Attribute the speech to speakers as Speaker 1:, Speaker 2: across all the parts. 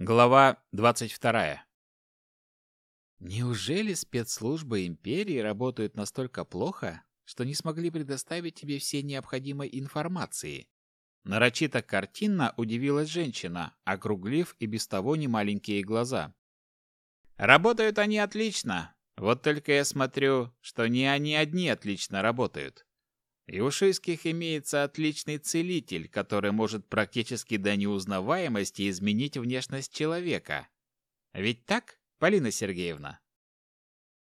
Speaker 1: Глава 22. Неужели спецслужбы империи работают настолько плохо, что не смогли предоставить тебе все необходимой информации? Нарочито картинно удивилась женщина, округлив и без того немаленькие глаза. Работают они отлично. Вот только я смотрю, что не они одни отлично работают. И у шийских имеется отличный целитель, который может практически до неузнаваемости изменить внешность человека. Ведь так, Полина Сергеевна?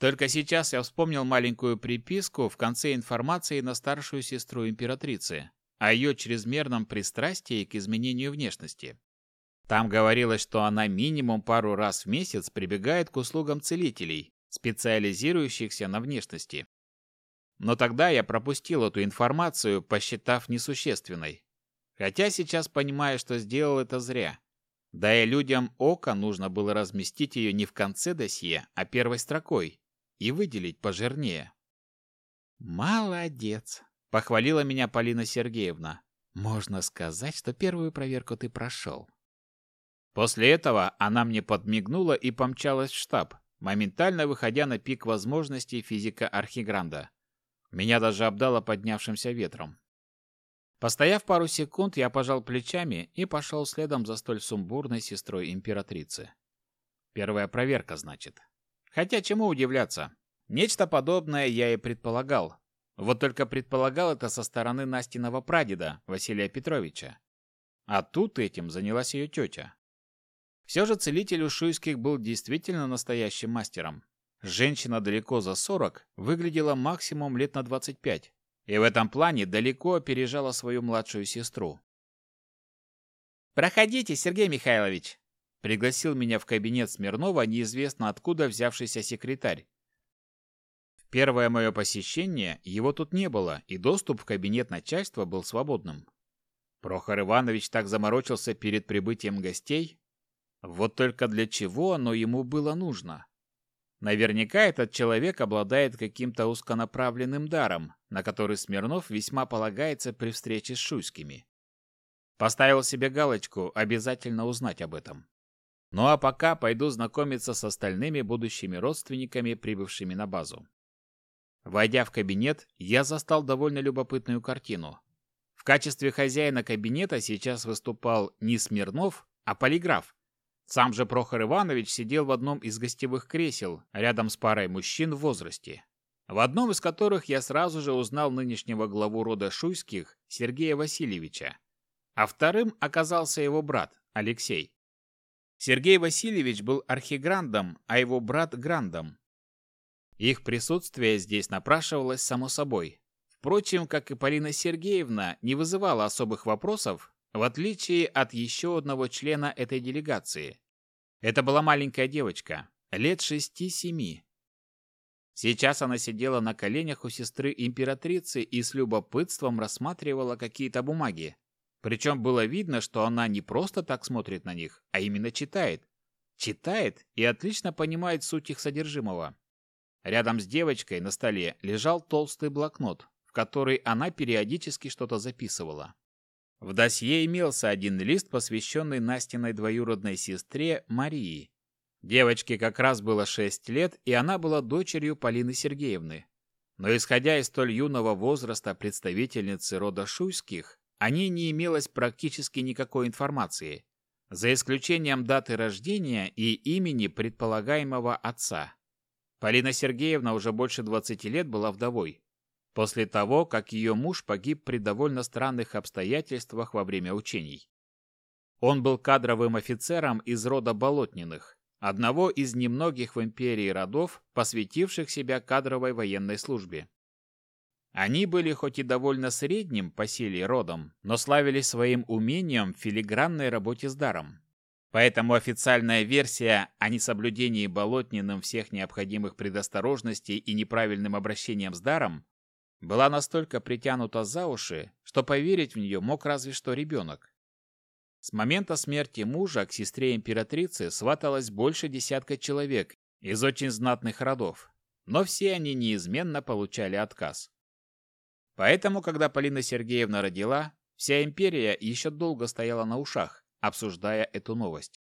Speaker 1: Только сейчас я вспомнил маленькую приписку в конце информации на старшую сестру императрицы о ее чрезмерном пристрастии к изменению внешности. Там говорилось, что она минимум пару раз в месяц прибегает к услугам целителей, специализирующихся на внешности. Но тогда я пропустил эту информацию, посчитав несущественной. Хотя сейчас понимаю, что сделал это зря. Да и людям ока нужно было разместить ее не в конце досье, а первой строкой и выделить пожирнее. «Молодец!» — похвалила меня Полина Сергеевна. «Можно сказать, что первую проверку ты прошел». После этого она мне подмигнула и помчалась в штаб, моментально выходя на пик возможностей физика Архигранда. Меня даже обдало поднявшимся ветром. Постояв пару секунд, я пожал плечами и пошел следом за столь сумбурной сестрой императрицы. Первая проверка, значит. Хотя чему удивляться? Нечто подобное я и предполагал. Вот только предполагал это со стороны Настиного прадеда, Василия Петровича. А тут этим занялась ее тетя. Все же целитель у Шуйских был действительно настоящим мастером. Женщина далеко за 40 выглядела максимум лет на 25, и в этом плане далеко опережала свою младшую сестру. «Проходите, Сергей Михайлович!» Пригласил меня в кабинет Смирнова неизвестно откуда взявшийся секретарь. Первое мое посещение его тут не было, и доступ в кабинет начальства был свободным. Прохор Иванович так заморочился перед прибытием гостей. Вот только для чего оно ему было нужно? Наверняка этот человек обладает каким-то узконаправленным даром, на который Смирнов весьма полагается при встрече с Шуйскими. Поставил себе галочку обязательно узнать об этом. Ну а пока пойду знакомиться с остальными будущими родственниками, прибывшими на базу. Войдя в кабинет, я застал довольно любопытную картину. В качестве хозяина кабинета сейчас выступал не Смирнов, а полиграф, сам же Прохор Иванович сидел в одном из гостевых кресел, рядом с парой мужчин в возрасте, в одном из которых я сразу же узнал нынешнего главу рода Шуйских, Сергея Васильевича, а вторым оказался его брат, Алексей. Сергей Васильевич был архиграндом, а его брат – грандом. Их присутствие здесь напрашивалось само собой. Впрочем, как и Полина Сергеевна, не вызывало особых вопросов, в отличие от еще одного члена этой делегации. Это была маленькая девочка, лет шести-семи. Сейчас она сидела на коленях у сестры императрицы и с любопытством рассматривала какие-то бумаги. Причем было видно, что она не просто так смотрит на них, а именно читает. Читает и отлично понимает суть их содержимого. Рядом с девочкой на столе лежал толстый блокнот, в который она периодически что-то записывала. В досье имелся один лист, посвященный Настиной двоюродной сестре Марии. Девочке как раз было 6 лет, и она была дочерью Полины Сергеевны. Но исходя из столь юного возраста представительницы рода Шуйских, о ней не имелось практически никакой информации, за исключением даты рождения и имени предполагаемого отца. Полина Сергеевна уже больше 20 лет была вдовой после того, как ее муж погиб при довольно странных обстоятельствах во время учений. Он был кадровым офицером из рода Болотниных, одного из немногих в империи родов, посвятивших себя кадровой военной службе. Они были хоть и довольно средним по силе родом, но славились своим умением в филигранной работе с даром. Поэтому официальная версия о несоблюдении Болотниным всех необходимых предосторожностей и неправильным обращением с даром была настолько притянута за уши, что поверить в нее мог разве что ребенок. С момента смерти мужа к сестре императрицы сваталось больше десятка человек из очень знатных родов, но все они неизменно получали отказ. Поэтому, когда Полина Сергеевна родила, вся империя еще долго стояла на ушах, обсуждая эту новость.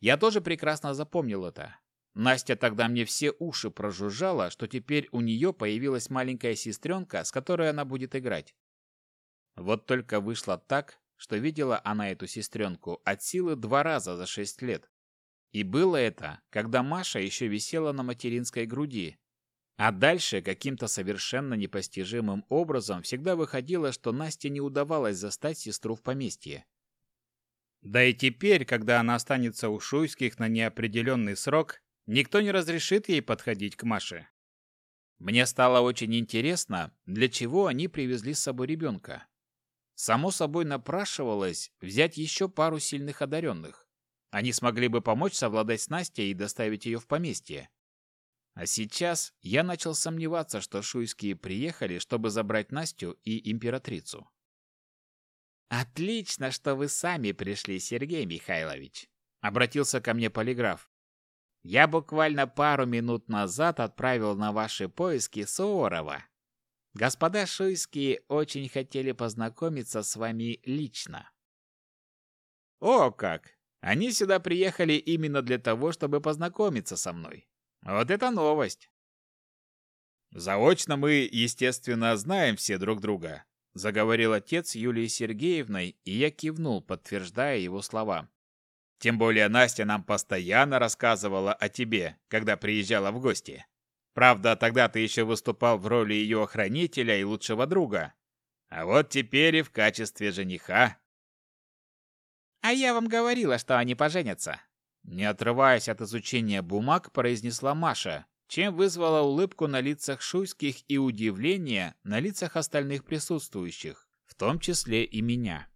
Speaker 1: Я тоже прекрасно запомнил это. Настя тогда мне все уши прожужжала, что теперь у нее появилась маленькая сестренка, с которой она будет играть. Вот только вышло так, что видела она эту сестренку от силы два раза за шесть лет. И было это, когда Маша еще висела на материнской груди. А дальше каким-то совершенно непостижимым образом всегда выходило, что Насте не удавалось застать сестру в поместье. Да и теперь, когда она останется у Шуйских на неопределенный срок, никто не разрешит ей подходить к Маше. Мне стало очень интересно, для чего они привезли с собой ребенка. Само собой напрашивалось взять еще пару сильных одаренных. Они смогли бы помочь совладать с Настей и доставить ее в поместье. А сейчас я начал сомневаться, что шуйские приехали, чтобы забрать Настю и императрицу. «Отлично, что вы сами пришли, Сергей Михайлович», — обратился ко мне полиграф. «Я буквально пару минут назад отправил на ваши поиски Суворова. Господа Шуйские очень хотели познакомиться с вами лично». «О как! Они сюда приехали именно для того, чтобы познакомиться со мной. Вот это новость. Заочно мы, естественно, знаем все друг друга, заговорил отец Юлии Сергеевной, и я кивнул, подтверждая его слова. Тем более Настя нам постоянно рассказывала о тебе, когда приезжала в гости. Правда, тогда ты еще выступал в роли ее охранителя и лучшего друга. А вот теперь и в качестве жениха. А я вам говорила, что они поженятся. Не отрываясь от изучения бумаг, произнесла Маша, чем вызвала улыбку на лицах шуйских и удивление на лицах остальных присутствующих, в том числе и меня.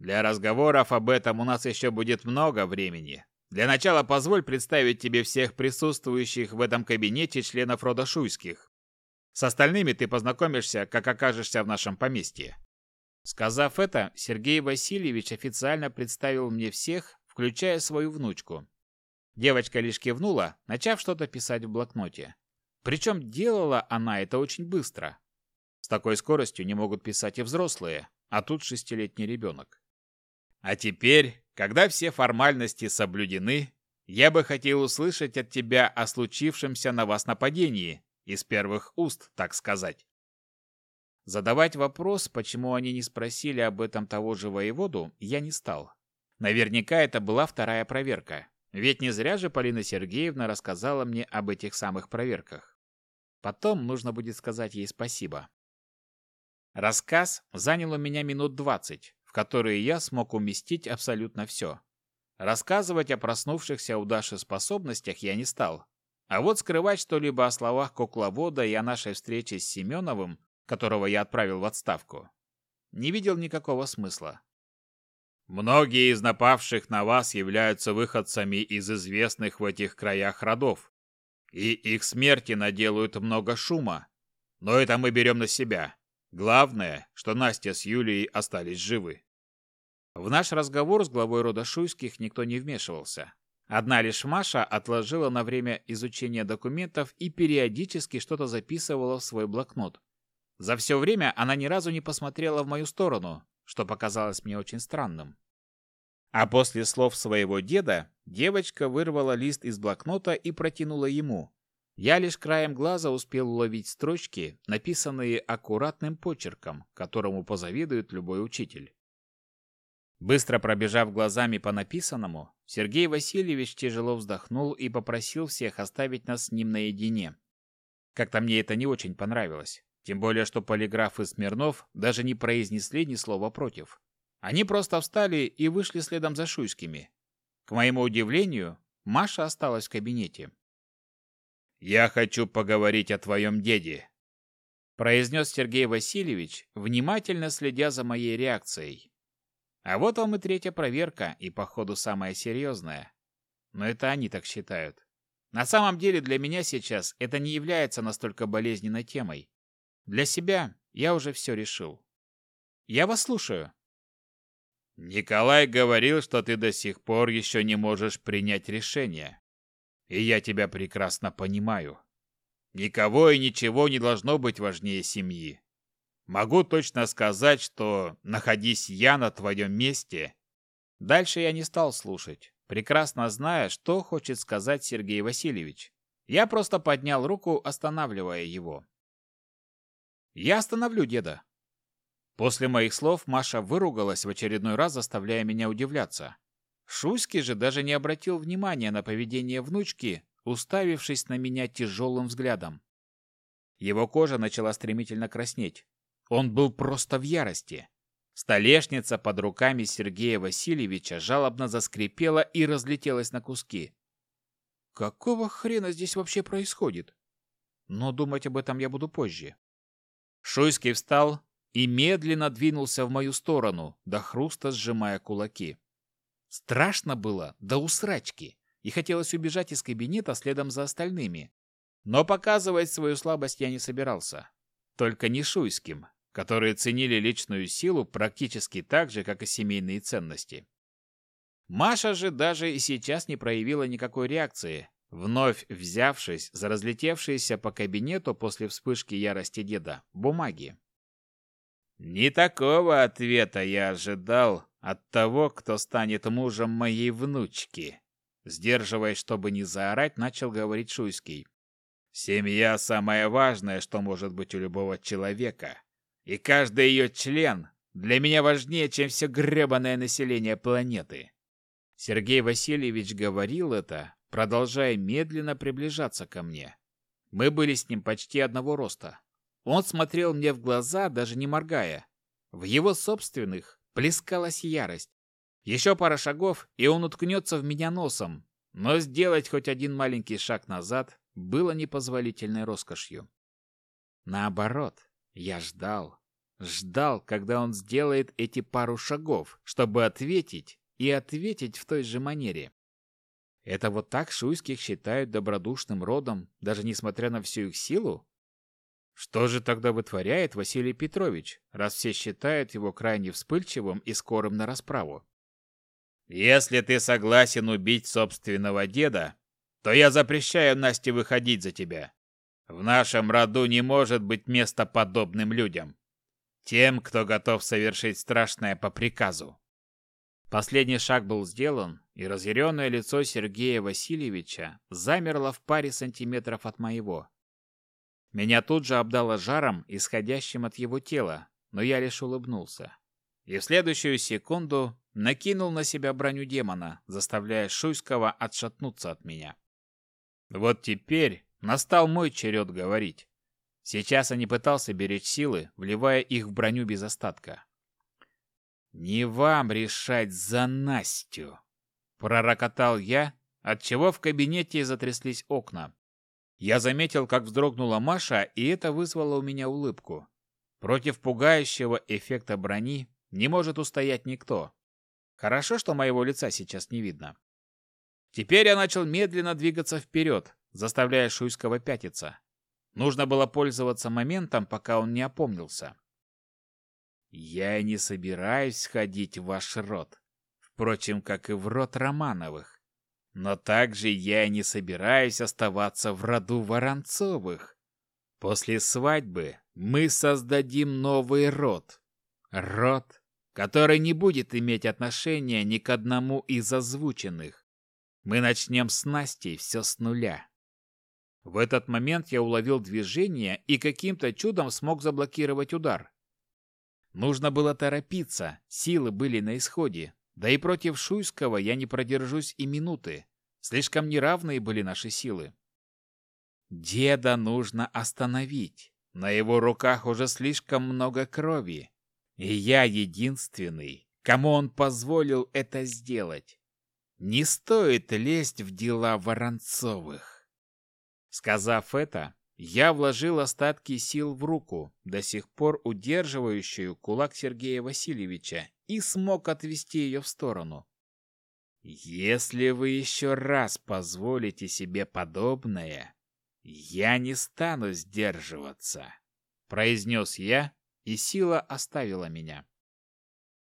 Speaker 1: Для разговоров об этом у нас еще будет много времени. Для начала позволь представить тебе всех присутствующих в этом кабинете членов рода Шуйских. С остальными ты познакомишься, как окажешься в нашем поместье. Сказав это, Сергей Васильевич официально представил мне всех, включая свою внучку. Девочка лишь кивнула, начав что-то писать в блокноте. Причем делала она это очень быстро. С такой скоростью не могут писать и взрослые, а тут шестилетний ребенок. А теперь, когда все формальности соблюдены, я бы хотел услышать от тебя о случившемся на вас нападении, из первых уст, так сказать. Задавать вопрос, почему они не спросили об этом того же воеводу, я не стал. Наверняка это была вторая проверка. Ведь не зря же Полина Сергеевна рассказала мне об этих самых проверках. Потом нужно будет сказать ей спасибо. Рассказ занял у меня минут двадцать, в которые я смог уместить абсолютно все. Рассказывать о проснувшихся у Даши способностях я не стал. А вот скрывать что-либо о словах кукловода и о нашей встрече с Семеновым которого я отправил в отставку, не видел никакого смысла. Многие из напавших на вас являются выходцами из известных в этих краях родов, и их смерти наделают много шума. Но это мы берем на себя. Главное, что Настя с Юлией остались живы. В наш разговор с главой рода Шуйских никто не вмешивался. Одна лишь Маша отложила на время изучения документов и периодически что-то записывала в свой блокнот. За все время она ни разу не посмотрела в мою сторону, что показалось мне очень странным. А после слов своего деда девочка вырвала лист из блокнота и протянула ему. Я лишь краем глаза успел уловить строчки, написанные аккуратным почерком, которому позавидует любой учитель. Быстро пробежав глазами по написанному, Сергей Васильевич тяжело вздохнул и попросил всех оставить нас с ним наедине. Как-то мне это не очень понравилось. Тем более, что полиграф и Смирнов даже не произнесли ни слова против. Они просто встали и вышли следом за Шуйскими. К моему удивлению, Маша осталась в кабинете. «Я хочу поговорить о твоем деде», – произнес Сергей Васильевич, внимательно следя за моей реакцией. А вот вам и третья проверка, и, походу, самая серьезная. Но это они так считают. На самом деле для меня сейчас это не является настолько болезненной темой. Для себя я уже все решил. Я вас слушаю. Николай говорил, что ты до сих пор еще не можешь принять решение. И я тебя прекрасно понимаю. Никого и ничего не должно быть важнее семьи. Могу точно сказать, что, находись я на твоем месте... Дальше я не стал слушать, прекрасно зная, что хочет сказать Сергей Васильевич. Я просто поднял руку, останавливая его. «Я остановлю деда». После моих слов Маша выругалась в очередной раз, заставляя меня удивляться. Шуйский же даже не обратил внимания на поведение внучки, уставившись на меня тяжелым взглядом. Его кожа начала стремительно краснеть. Он был просто в ярости. Столешница под руками Сергея Васильевича жалобно заскрипела и разлетелась на куски. Какого хрена здесь вообще происходит? Но думать об этом я буду позже. Шуйский встал и медленно двинулся в мою сторону, до хруста сжимая кулаки. Страшно было до усрачки, и хотелось убежать из кабинета следом за остальными. Но показывать свою слабость я не собирался. Только не Шуйским, которые ценили личную силу практически так же, как и семейные ценности. Маша же даже и сейчас не проявила никакой реакции, вновь взявшись за разлетевшиеся по кабинету после вспышки ярости деда бумаги. Не такого ответа я ожидал от того, кто станет мужем моей внучки. Сдерживаясь, чтобы не заорать, начал говорить Шуйский. Семья самое важное, что может быть у любого человека. И каждый ее член для меня важнее, чем все гребаное население планеты. Сергей Васильевич говорил это, продолжая медленно приближаться ко мне. Мы были с ним почти одного роста. Он смотрел мне в глаза, даже не моргая. В его собственных плескалась ярость. Еще пара шагов, и он уткнется в меня носом. Но сделать хоть один маленький шаг назад было непозволительной роскошью. Наоборот, я ждал, ждал, когда он сделает эти пару шагов, чтобы ответить и ответить в той же манере. Это вот так шуйских считают добродушным родом, даже несмотря на всю их силу? Что же тогда вытворяет Василий Петрович, раз все считают его крайне вспыльчивым и скорым на расправу? Если ты согласен убить собственного деда, то я запрещаю Насте выходить за тебя. В нашем роду не может быть места подобным людям. Тем, кто готов совершить страшное по приказу. Последний шаг был сделан, и разъяренное лицо Сергея Васильевича замерло в паре сантиметров от моего. Меня тут же обдало жаром, исходящим от его тела, но я лишь улыбнулся. И в следующую секунду накинул на себя броню демона, заставляя Шуйского отшатнуться от меня. Вот теперь настал мой черед говорить. Сейчас я не пытался беречь силы, вливая их в броню без остатка. «Не вам решать за Настю!» — пророкотал я, отчего в кабинете затряслись окна. Я заметил, как вздрогнула Маша, и это вызвало у меня улыбку. Против пугающего эффекта брони не может устоять никто. Хорошо, что моего лица сейчас не видно. Теперь я начал медленно двигаться вперед, заставляя Шуйского пятиться. Нужно было пользоваться моментом, пока он не опомнился. Я не собираюсь ходить в ваш род, впрочем, как и в род Романовых. Но также я не собираюсь оставаться в роду Воронцовых. После свадьбы мы создадим новый род. Род, который не будет иметь отношения ни к одному из озвученных. Мы начнем с Настей все с нуля. В этот момент я уловил движение и каким-то чудом смог заблокировать удар. Нужно было торопиться, силы были на исходе. Да и против Шуйского я не продержусь и минуты. Слишком неравные были наши силы. Деда нужно остановить. На его руках уже слишком много крови. И я единственный, кому он позволил это сделать. Не стоит лезть в дела Воронцовых. Сказав это, я вложил остатки сил в руку, до сих пор удерживающую кулак Сергея Васильевича, и смог отвести ее в сторону. Если вы еще раз позволите себе подобное, я не стану сдерживаться, произнес я, и сила оставила меня.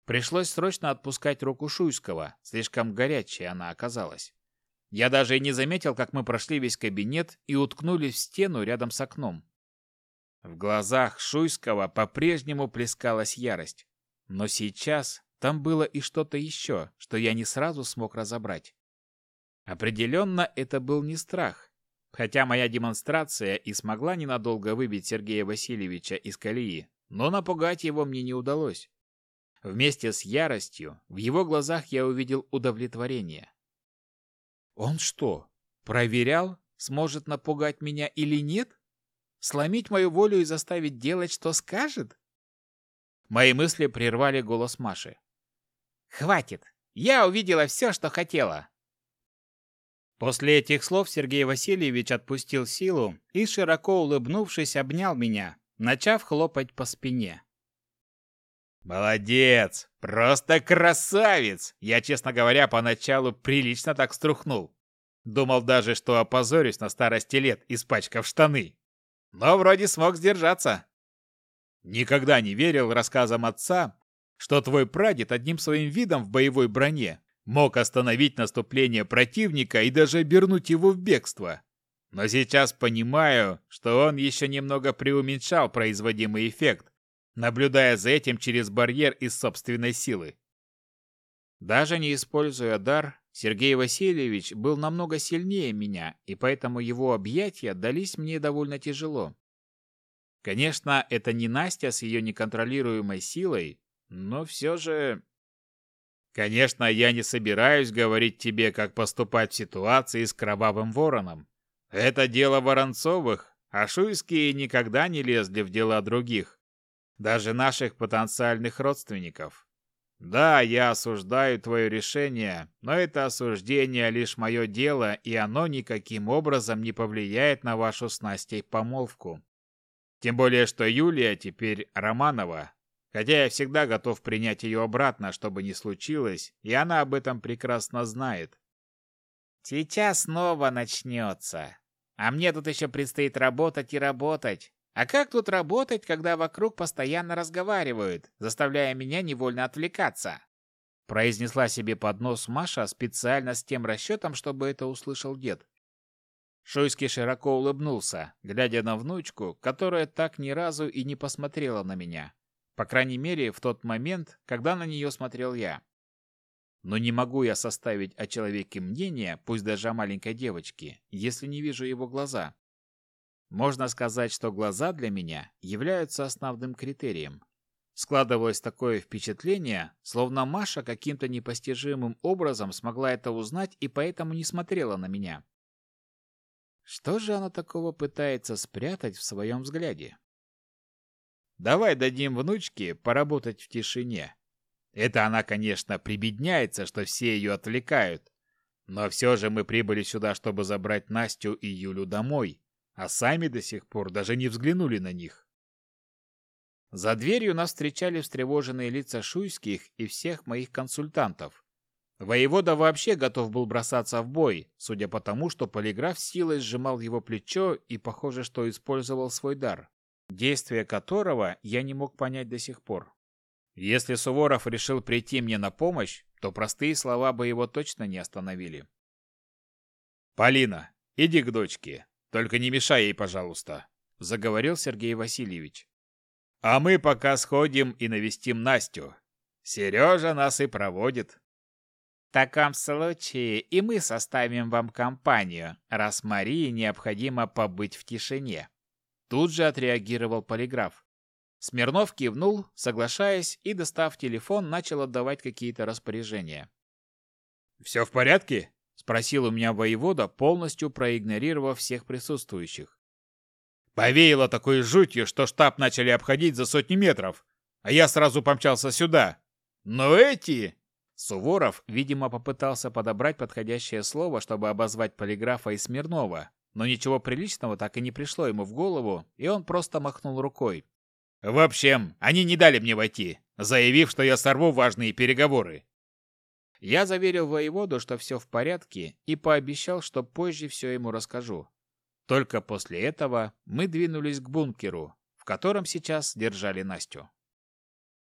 Speaker 1: Пришлось срочно отпускать руку Шуйского, слишком горячей она оказалась. Я даже и не заметил, как мы прошли весь кабинет и уткнулись в стену рядом с окном. В глазах Шуйского по-прежнему плескалась ярость. Но сейчас там было и что-то еще, что я не сразу смог разобрать. Определенно, это был не страх. Хотя моя демонстрация и смогла ненадолго выбить Сергея Васильевича из колеи, но напугать его мне не удалось. Вместе с яростью в его глазах я увидел удовлетворение. Он что, проверял, сможет напугать меня или нет? Сломить мою волю и заставить делать, что скажет? Мои мысли прервали голос Маши. «Хватит! Я увидела все, что хотела!» После этих слов Сергей Васильевич отпустил силу и, широко улыбнувшись, обнял меня, начав хлопать по спине. «Молодец! Просто красавец!» Я, честно говоря, поначалу прилично так струхнул. Думал даже, что опозорюсь на старости лет, испачкав штаны. Но вроде смог сдержаться. Никогда не верил рассказам отца, что твой прадед одним своим видом в боевой броне мог остановить наступление противника и даже обернуть его в бегство. Но сейчас понимаю, что он еще немного преуменьшал производимый эффект, наблюдая за этим через барьер из собственной силы. Даже не используя дар, Сергей Васильевич был намного сильнее меня, и поэтому его объятия дались мне довольно тяжело. Конечно, это не Настя с ее неконтролируемой силой, но все же... Конечно, я не собираюсь говорить тебе, как поступать в ситуации с кровавым вороном. Это дело Воронцовых, а шуйские никогда не лезли в дела других, даже наших потенциальных родственников. Да, я осуждаю твое решение, но это осуждение лишь мое дело, и оно никаким образом не повлияет на вашу с Настей помолвку. Тем более, что Юлия теперь Романова, хотя я всегда готов принять ее обратно, чтобы не случилось, и она об этом прекрасно знает. Сейчас снова начнется. А мне тут еще предстоит работать и работать. А как тут работать, когда вокруг постоянно разговаривают, заставляя меня невольно отвлекаться? Произнесла себе под нос Маша специально с тем расчетом, чтобы это услышал дед. Шуйский широко улыбнулся, глядя на внучку, которая так ни разу и не посмотрела на меня. По крайней мере, в тот момент, когда на нее смотрел я. Но не могу я составить о человеке мнение, пусть даже о маленькой девочке, если не вижу его глаза. Можно сказать, что глаза для меня являются основным критерием. Складывалось такое впечатление, словно Маша каким-то непостижимым образом смогла это узнать и поэтому не смотрела на меня. Что же она такого пытается спрятать в своем взгляде? Давай дадим внучке поработать в тишине. Это она, конечно, прибедняется, что все ее отвлекают. Но все же мы прибыли сюда, чтобы забрать Настю и Юлю домой а сами до сих пор даже не взглянули на них. За дверью нас встречали встревоженные лица шуйских и всех моих консультантов. Воевода вообще готов был бросаться в бой, судя по тому, что полиграф силой сжимал его плечо и, похоже, что использовал свой дар, действие которого я не мог понять до сих пор. Если Суворов решил прийти мне на помощь, то простые слова бы его точно не остановили. «Полина, иди к дочке. Только не мешай ей, пожалуйста, заговорил Сергей Васильевич. А мы пока сходим и навестим Настю. Сережа нас и проводит. Таком случае и мы составим вам компанию, раз Марии необходимо побыть в тишине. Тут же отреагировал полиграф. Смирнов кивнул, соглашаясь, и, достав телефон, начал отдавать какие-то распоряжения. «Все в порядке?» Спросил у меня воевода, полностью проигнорировав всех присутствующих. Повеяло такой жутью, что штаб начали обходить за сотни метров, а я сразу помчался сюда. Но эти... Суворов, видимо, попытался подобрать подходящее слово, чтобы обозвать полиграфа и Смирнова, но ничего приличного так и не пришло ему в голову, и он просто махнул рукой. «В общем, они не дали мне войти, заявив, что я сорву важные переговоры. Я заверил воеводу, что все в порядке, и пообещал, что позже все ему расскажу. Только после этого мы двинулись к бункеру, в котором сейчас держали Настю.